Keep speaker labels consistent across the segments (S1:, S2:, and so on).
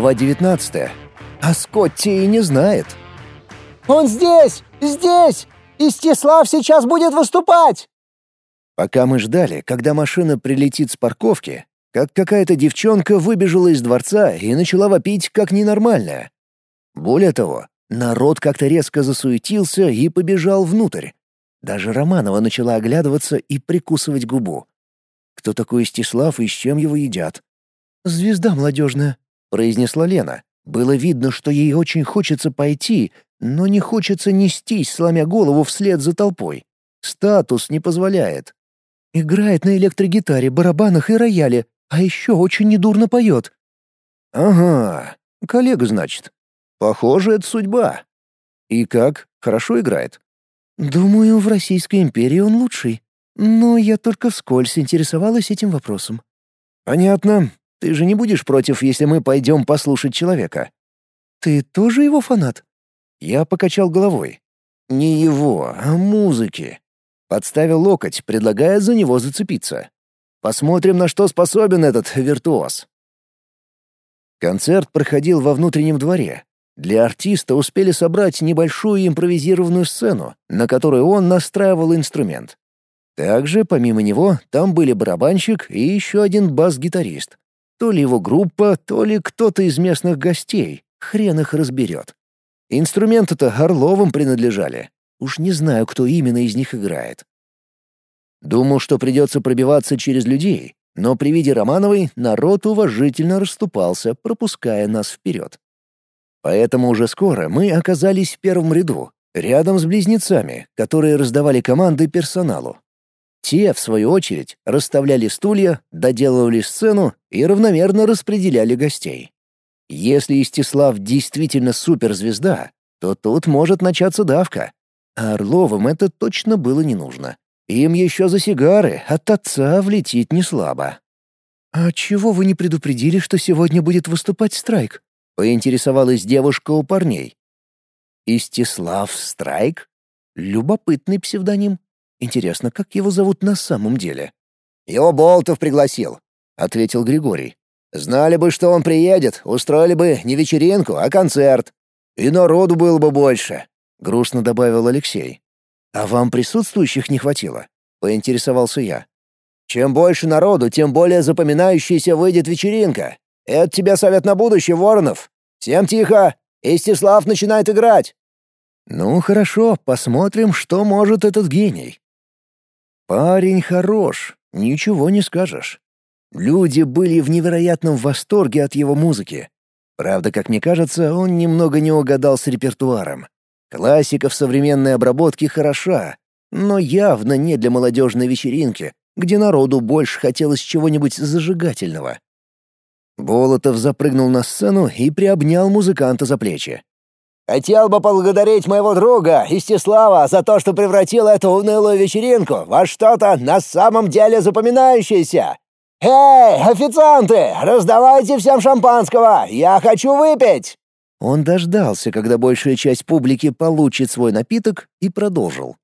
S1: Глава 19. А Скотти и не знает.
S2: «Он здесь! Здесь! Истислав сейчас будет выступать!»
S1: Пока мы ждали, когда машина прилетит с парковки, как какая-то девчонка выбежала из дворца и начала вопить как ненормальная. Более того, народ как-то резко засуетился и побежал внутрь. Даже Романова начала оглядываться и прикусывать губу. Кто такой Истислав и с чем его едят? «Звезда молодежная», — произнесла Лена. Было видно, что ей очень хочется пойти, но не хочется нестись, сломя голову вслед за толпой. Статус не позволяет. Играет на электрогитаре, барабанах и рояле, а еще очень недурно поет. Ага, коллега, значит. Похоже, это судьба. И как? Хорошо играет? Думаю, в Российской империи он лучший. Но я только вскользь интересовалась этим вопросом. Понятно. Ты же не будешь против, если мы пойдем послушать человека? Ты тоже его фанат? Я покачал головой. Не его, а музыки. Подставил локоть, предлагая за него зацепиться. Посмотрим, на что способен этот виртуоз. Концерт проходил во внутреннем дворе. Для артиста успели собрать небольшую импровизированную сцену, на которой он настраивал инструмент. Также, помимо него, там были барабанщик и еще один бас-гитарист. То ли его группа, то ли кто-то из местных гостей. Хрен их разберет. Инструменты-то Орловым принадлежали. Уж не знаю, кто именно из них играет. Думал, что придется пробиваться через людей, но при виде Романовой народ уважительно расступался, пропуская нас вперед. Поэтому уже скоро мы оказались в первом ряду, рядом с близнецами, которые раздавали команды персоналу. Те, в свою очередь, расставляли стулья, доделывали сцену и равномерно распределяли гостей. Если Истислав действительно суперзвезда, то тут может начаться давка. А Орловым это точно было не нужно. Им еще за сигары от отца влетит неслабо. «А чего вы не предупредили, что сегодня будет выступать Страйк?» — поинтересовалась девушка у парней. «Истислав Страйк? Любопытный псевдоним. Интересно, как его зовут на самом деле?»
S2: «Его Болтов пригласил», — ответил Григорий. «Знали бы, что он приедет, устроили бы не вечеринку, а концерт. И народу было бы больше», — грустно добавил Алексей.
S1: «А вам присутствующих не хватило?» — поинтересовался я.
S2: «Чем больше народу, тем более запоминающейся выйдет вечеринка. Это тебе совет на будущее, Воронов. Всем тихо! Истислав начинает играть!»
S1: «Ну, хорошо, посмотрим, что может этот гений». Парень хорош, ничего не скажешь. Люди были в невероятном восторге от его музыки. Правда, как мне кажется, он немного не угадал с репертуаром. Классика в современной обработке хороша, но явно не для молодежной вечеринки, где народу больше хотелось чего-нибудь зажигательного. Болотов запрыгнул на сцену и приобнял музыканта за плечи.
S2: Хотел бы поблагодарить моего друга, Истислава, за то, что превратил эту унылую вечеринку во что-то на самом деле запоминающееся. «Эй, официанты, раздавайте всем шампанского! Я хочу выпить!»
S1: Он дождался, когда большая часть публики получит свой напиток, и продолжил.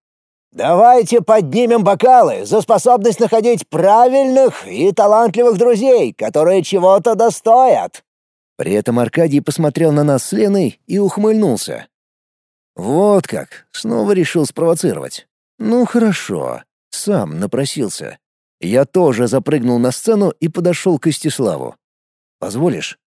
S2: «Давайте поднимем бокалы за способность находить правильных и талантливых друзей, которые чего-то достоят!»
S1: При этом Аркадий посмотрел на нас с Леной и ухмыльнулся. Вот как, снова решил спровоцировать. Ну хорошо, сам напросился. Я тоже запрыгнул на сцену и подошел к Истиславу. «Позволишь?»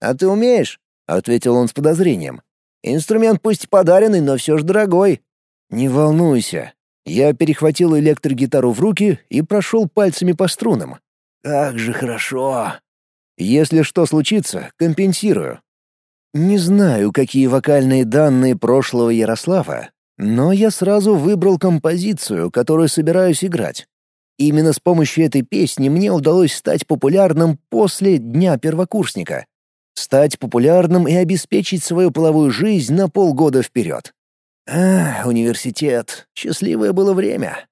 S2: «А ты умеешь?» — ответил он с подозрением. «Инструмент пусть подаренный, но все же дорогой».
S1: «Не волнуйся». Я перехватил электрогитару в руки и прошел пальцами по струнам. «Как же хорошо!» Если что случится, компенсирую. Не знаю, какие вокальные данные прошлого Ярослава, но я сразу выбрал композицию, которую собираюсь играть. Именно с помощью этой песни мне удалось стать популярным после Дня первокурсника. Стать популярным и обеспечить свою половую жизнь на полгода вперед. А, университет. Счастливое было время.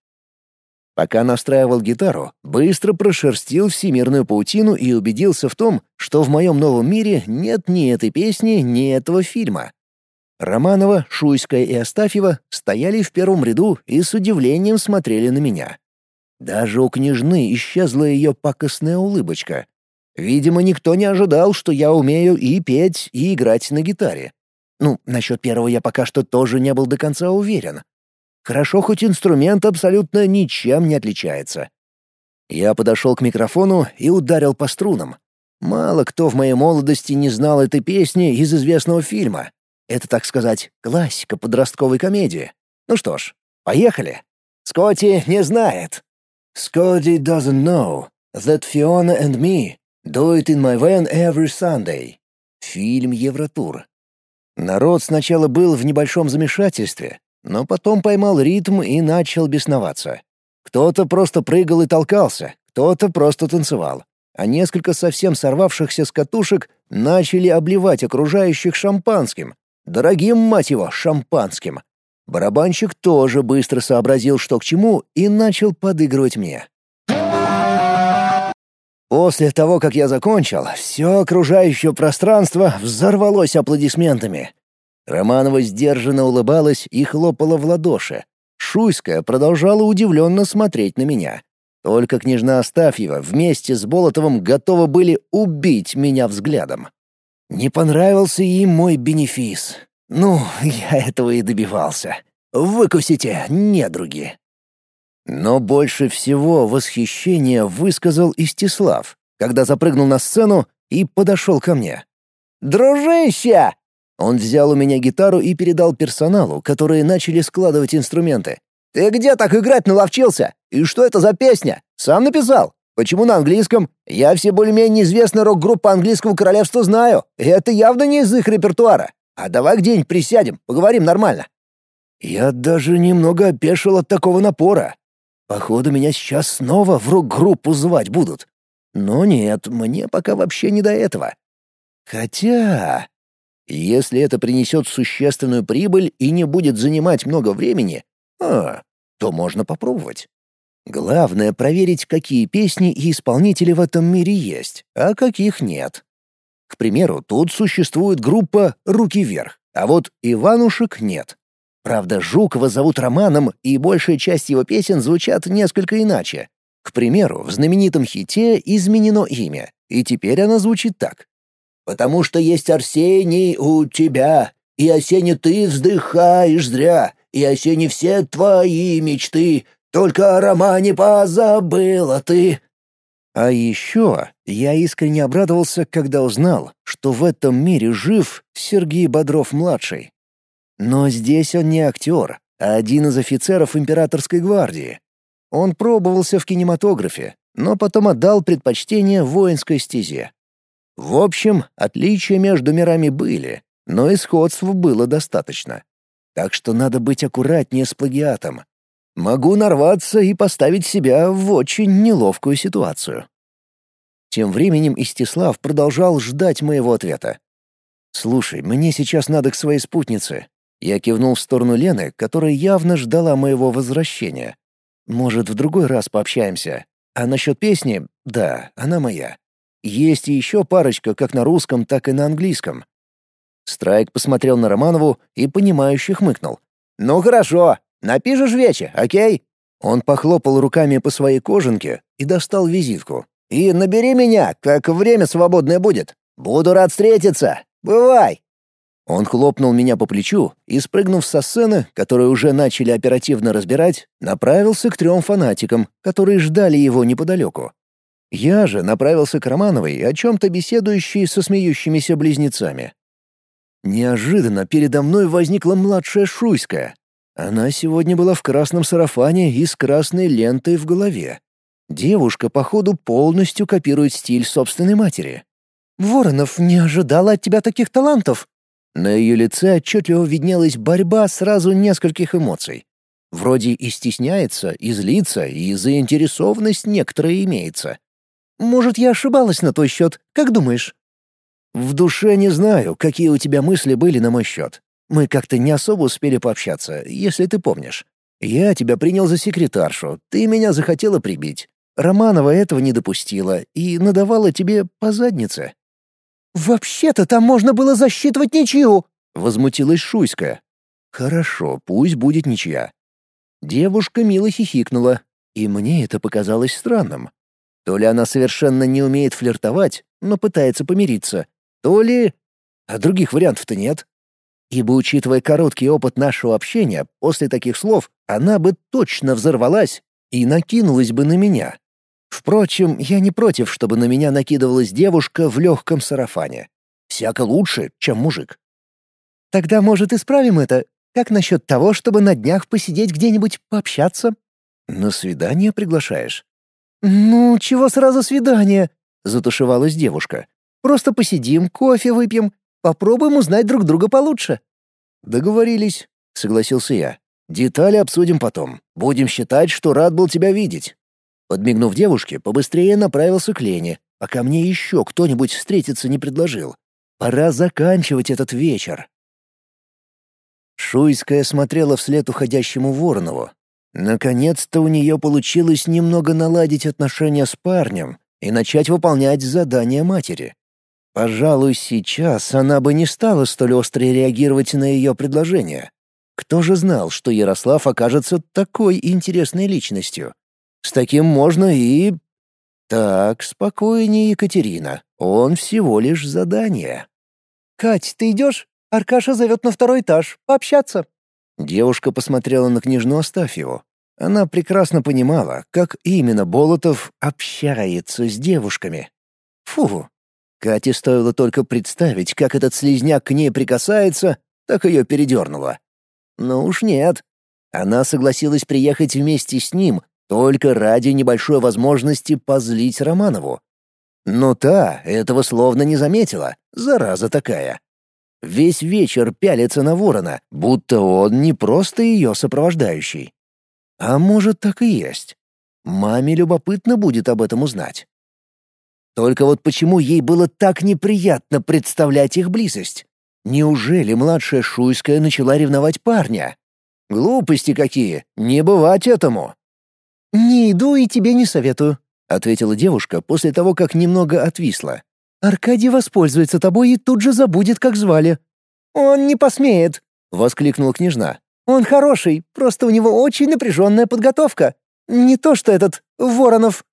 S1: Пока настраивал гитару, быстро прошерстил всемирную паутину и убедился в том, что в моем новом мире нет ни этой песни, ни этого фильма. Романова, Шуйская и Астафьева стояли в первом ряду и с удивлением смотрели на меня. Даже у княжны исчезла ее пакостная улыбочка. Видимо, никто не ожидал, что я умею и петь, и играть на гитаре. Ну, насчет первого я пока что тоже не был до конца уверен. Хорошо, хоть инструмент абсолютно ничем не отличается. Я подошел к микрофону и ударил по струнам. Мало кто в моей молодости не знал этой песни из известного фильма. Это, так сказать, классика подростковой комедии. Ну что ж, поехали. Скотти не знает. Scotty doesn't know that Fiona and me do it in my van every Sunday. Фильм Евротур. Народ сначала был в небольшом замешательстве, но потом поймал ритм и начал бесноваться. Кто-то просто прыгал и толкался, кто-то просто танцевал, а несколько совсем сорвавшихся с катушек начали обливать окружающих шампанским. Дорогим, мать его, шампанским. Барабанщик тоже быстро сообразил, что к чему, и начал подыгрывать мне. После того, как я закончил, все окружающее пространство взорвалось аплодисментами. Романова сдержанно улыбалась и хлопала в ладоши. Шуйская продолжала удивленно смотреть на меня. Только княжна Астафьева вместе с Болотовым готовы были убить меня взглядом. Не понравился им мой бенефис. Ну, я этого и добивался. Выкусите, недруги. Но больше всего восхищение высказал Истислав, когда запрыгнул на сцену и подошел ко мне. «Дружище!» Он взял у меня гитару и передал персоналу, которые начали складывать инструменты. «Ты где так играть наловчился? И что это за песня? Сам написал? Почему на английском? Я все более-менее известные рок-группы английского королевства знаю. Это явно не из их репертуара. А давай где-нибудь присядем, поговорим нормально». Я даже немного опешил от такого напора. Походу, меня сейчас снова в рок-группу звать будут. Но нет, мне пока вообще не до этого. Хотя... Если это принесет существенную прибыль и не будет занимать много времени, а, то можно попробовать. Главное — проверить, какие песни и исполнители в этом мире есть, а каких нет. К примеру, тут существует группа «Руки вверх», а вот Иванушек нет. Правда, Жукова зовут Романом, и большая часть его песен звучат несколько иначе. К примеру, в знаменитом хите изменено имя, и теперь она звучит так. «Потому что есть Арсений у тебя, и осенне ты вздыхаешь зря, и осенне все твои мечты, только о романе позабыла ты». А еще я искренне обрадовался, когда узнал, что в этом мире жив Сергей Бодров-младший. Но здесь он не актер, а один из офицеров императорской гвардии. Он пробовался в кинематографе, но потом отдал предпочтение воинской стезе. В общем, отличия между мирами были, но и сходств было достаточно. Так что надо быть аккуратнее с плагиатом. Могу нарваться и поставить себя в очень неловкую ситуацию. Тем временем Истислав продолжал ждать моего ответа. «Слушай, мне сейчас надо к своей спутнице». Я кивнул в сторону Лены, которая явно ждала моего возвращения. «Может, в другой раз пообщаемся. А насчет песни, да, она моя. Есть и еще парочка как на русском, так и на английском. Страйк посмотрел на Романову и, понимающе хмыкнул. «Ну хорошо, напишешь вече, окей?» Он похлопал руками по своей кожанке и достал визитку. «И набери меня, как время свободное будет. Буду рад встретиться. Бывай!» Он хлопнул меня по плечу и, спрыгнув со сцены, которые уже начали оперативно разбирать, направился к трем фанатикам, которые ждали его неподалеку. Я же направился к Романовой, о чем-то беседующей со смеющимися близнецами. Неожиданно передо мной возникла младшая Шуйская. Она сегодня была в красном сарафане и с красной лентой в голове. Девушка, походу, полностью копирует стиль собственной матери. «Воронов не ожидала от тебя таких талантов!» На ее лице отчетливо виднелась борьба сразу нескольких эмоций. Вроде и стесняется, и злится, и заинтересованность некоторая имеется. «Может, я ошибалась на той счет, как думаешь?» В душе не знаю, какие у тебя мысли были на мой счет. Мы как-то не особо успели пообщаться, если ты помнишь. Я тебя принял за секретаршу, ты меня захотела прибить. Романова этого не допустила и надавала тебе по заднице». «Вообще-то там можно было засчитывать ничью!» — возмутилась Шуйская. «Хорошо, пусть будет ничья». Девушка мило хихикнула, и мне это показалось странным. То ли она совершенно не умеет флиртовать, но пытается помириться, то ли... А других вариантов-то нет. Ибо, учитывая короткий опыт нашего общения, после таких слов она бы точно взорвалась и накинулась бы на меня. Впрочем, я не против, чтобы на меня накидывалась девушка в легком сарафане. Всяко лучше, чем мужик. Тогда, может, исправим это? Как насчет того, чтобы на днях посидеть где-нибудь пообщаться? На свидание приглашаешь? Ну, чего сразу свидание? Затушевалась девушка. Просто посидим, кофе выпьем, попробуем узнать друг друга получше. Договорились, согласился я. Детали обсудим потом. Будем считать, что рад был тебя видеть. Подмигнув девушке, побыстрее направился к Лене, пока мне еще кто-нибудь встретиться не предложил. Пора заканчивать этот вечер. Шуйская смотрела вслед уходящему Воронову. Наконец-то у нее получилось немного наладить отношения с парнем и начать выполнять задания матери. Пожалуй, сейчас она бы не стала столь остро реагировать на ее предложение. Кто же знал, что Ярослав окажется такой интересной личностью? С таким можно и... Так, спокойнее, Екатерина. Он всего лишь задание. «Кать, ты идешь? Аркаша зовет на второй этаж. Пообщаться». Девушка посмотрела на княжну Астафьеву. Она прекрасно понимала, как именно Болотов общается с девушками. Фу. Кате стоило только представить, как этот слизняк к ней прикасается, так ее передернуло. Ну уж нет. Она согласилась приехать вместе с ним только ради небольшой возможности позлить Романову. Но та этого словно не заметила, зараза такая. Весь вечер пялится на ворона, будто он не просто ее сопровождающий. А может, так и есть. Маме любопытно будет об этом узнать. Только вот почему ей было так неприятно представлять их близость? Неужели младшая Шуйская начала ревновать парня? Глупости какие, не бывать этому. «Не иду и тебе не советую», — ответила девушка после того, как немного отвисла. «Аркадий воспользуется тобой и тут же забудет, как звали». «Он не посмеет», — воскликнула княжна. «Он хороший, просто у него очень напряженная подготовка. Не то что этот Воронов».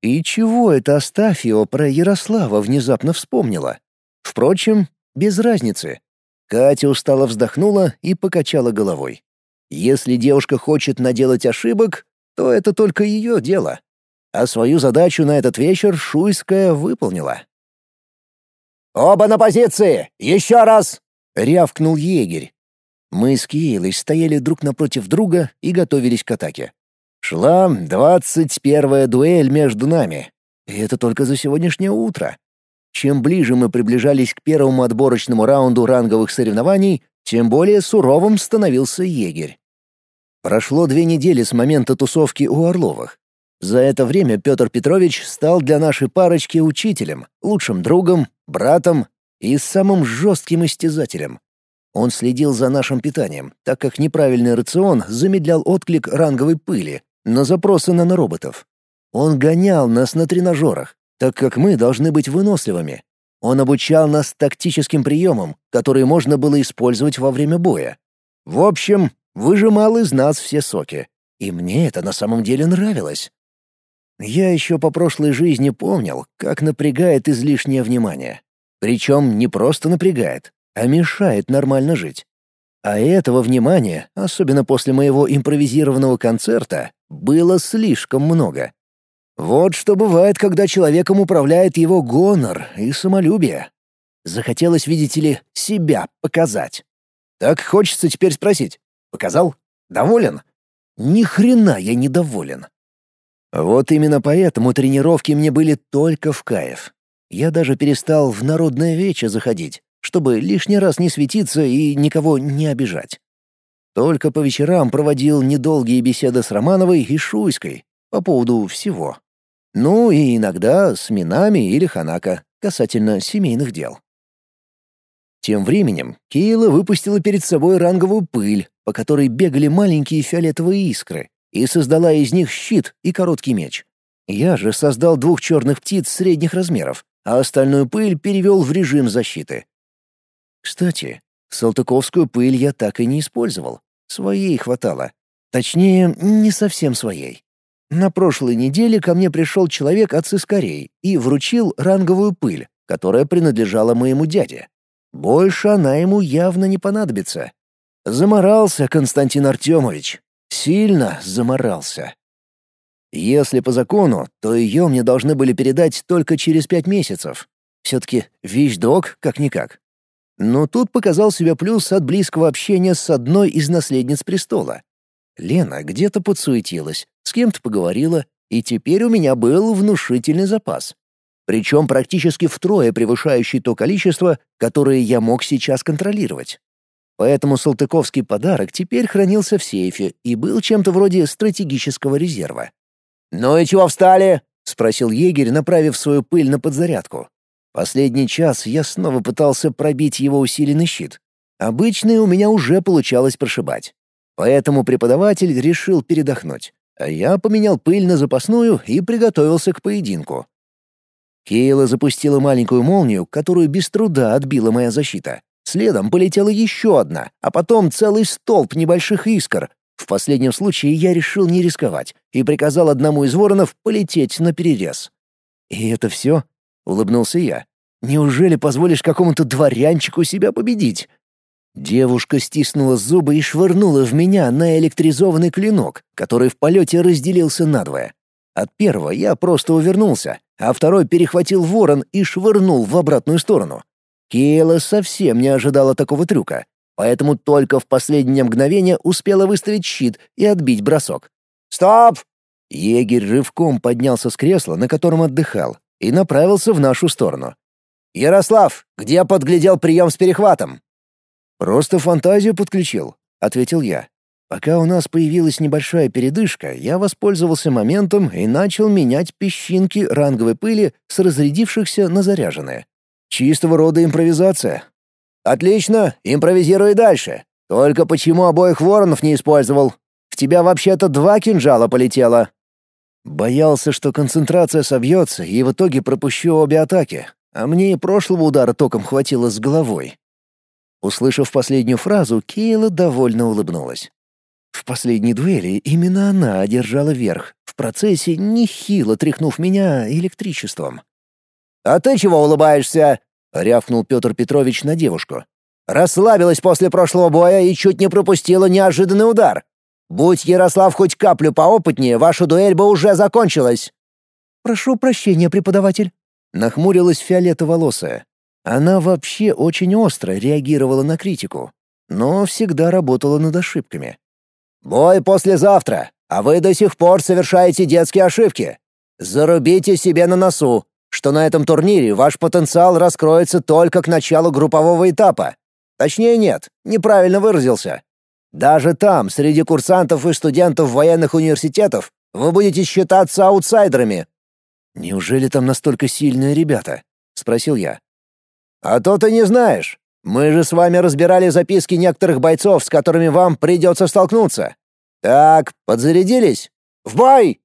S1: И чего это Астафьева про Ярослава внезапно вспомнила? Впрочем, без разницы. Катя устало вздохнула и покачала головой. Если девушка хочет наделать ошибок, то это только ее дело. А свою задачу на этот вечер Шуйская выполнила.
S2: «Оба на позиции! Еще раз!»
S1: — рявкнул егерь. Мы с Киелой стояли друг напротив друга и готовились к атаке. Шла двадцать первая дуэль между нами. И это только за сегодняшнее утро. Чем ближе мы приближались к первому отборочному раунду ранговых соревнований, тем более суровым становился егерь. Прошло две недели с момента тусовки у Орловых. За это время Петр Петрович стал для нашей парочки учителем, лучшим другом, братом и самым жестким истязателем. Он следил за нашим питанием, так как неправильный рацион замедлял отклик ранговой пыли на запросы нанороботов. Он гонял нас на тренажерах, так как мы должны быть выносливыми. Он обучал нас тактическим приемам, которые можно было использовать во время боя. В общем, выжимал из нас все соки. И мне это на самом деле нравилось. Я еще по прошлой жизни помнил, как напрягает излишнее внимание. Причем не просто напрягает, а мешает нормально жить. А этого внимания, особенно после моего импровизированного концерта, было слишком много. Вот что бывает, когда человеком управляет его гонор и самолюбие. Захотелось, видите ли, себя показать. Так хочется теперь спросить. Показал? Доволен? Ни хрена я не доволен. Вот именно поэтому тренировки мне были только в кайф. Я даже перестал в народное вече заходить, чтобы лишний раз не светиться и никого не обижать. Только по вечерам проводил недолгие беседы с Романовой и Шуйской по поводу всего. Ну и иногда с Минами или Ханака касательно семейных дел. Тем временем Кейла выпустила перед собой ранговую пыль, по которой бегали маленькие фиолетовые искры, и создала из них щит и короткий меч. Я же создал двух черных птиц средних размеров, а остальную пыль перевел в режим защиты. Кстати, салтыковскую пыль я так и не использовал. Своей хватало. Точнее, не совсем своей. На прошлой неделе ко мне пришел человек от Сыскарей и вручил ранговую пыль, которая принадлежала моему дяде. Больше она ему явно не понадобится. Заморался Константин Артемович. Сильно заморался. Если по закону, то ее мне должны были передать только через пять месяцев. Все-таки вещдок, как-никак. Но тут показал себя плюс от близкого общения с одной из наследниц престола. Лена где-то подсуетилась, с кем-то поговорила, и теперь у меня был внушительный запас. Причем практически втрое превышающий то количество, которое я мог сейчас контролировать. Поэтому Салтыковский подарок теперь хранился в сейфе и был чем-то вроде стратегического резерва.
S2: «Ну и чего встали?»
S1: — спросил егерь, направив свою пыль на подзарядку. Последний час я снова пытался пробить его усиленный щит. Обычный у меня уже получалось прошибать. Поэтому преподаватель решил передохнуть, а я поменял пыль на запасную и приготовился к поединку. Кейла запустила маленькую молнию, которую без труда отбила моя защита. Следом полетела еще одна, а потом целый столб небольших искр. В последнем случае я решил не рисковать и приказал одному из воронов полететь на перерез. «И это все?» — улыбнулся я. «Неужели позволишь какому-то дворянчику себя победить?» Девушка стиснула зубы и швырнула в меня на электризованный клинок, который в полете разделился надвое. От первого я просто увернулся, а второй перехватил ворон и швырнул в обратную сторону. Кейла совсем не ожидала такого трюка, поэтому только в последнее мгновение успела выставить щит и отбить бросок.
S2: «Стоп!»
S1: Егерь рывком поднялся с кресла, на котором отдыхал, и направился в нашу сторону.
S2: «Ярослав, где подглядел прием с перехватом?»
S1: «Просто фантазию подключил», — ответил я. Пока у нас появилась небольшая передышка, я воспользовался моментом и начал менять песчинки ранговой пыли с разрядившихся на заряженные. Чистого рода импровизация.
S2: «Отлично, импровизируй дальше. Только почему обоих воронов не использовал? В тебя вообще-то два кинжала полетело».
S1: Боялся, что концентрация собьется, и в итоге пропущу обе атаки, а мне и прошлого удара током хватило с головой. Услышав последнюю фразу, Кейла довольно улыбнулась. В последней дуэли именно она одержала верх, в процессе нехило тряхнув меня электричеством.
S2: «А ты чего улыбаешься?» — рявкнул Петр Петрович на девушку. «Расслабилась после прошлого боя и чуть не пропустила неожиданный удар. Будь Ярослав хоть каплю поопытнее, ваша дуэль бы уже закончилась».
S1: «Прошу прощения, преподаватель», — нахмурилась фиолетоволосая. Она вообще очень остро реагировала на критику, но всегда работала над ошибками.
S2: Бой послезавтра, а вы до сих пор совершаете детские ошибки. Зарубите себе на носу, что на этом турнире ваш потенциал раскроется только к началу группового этапа. Точнее нет, неправильно выразился. Даже там, среди курсантов и студентов военных университетов, вы будете считаться аутсайдерами.
S1: Неужели там настолько сильные ребята? спросил я.
S2: А то ты не знаешь. Мы же с вами разбирали записки некоторых бойцов, с которыми вам придется столкнуться. Так, подзарядились? В бой!»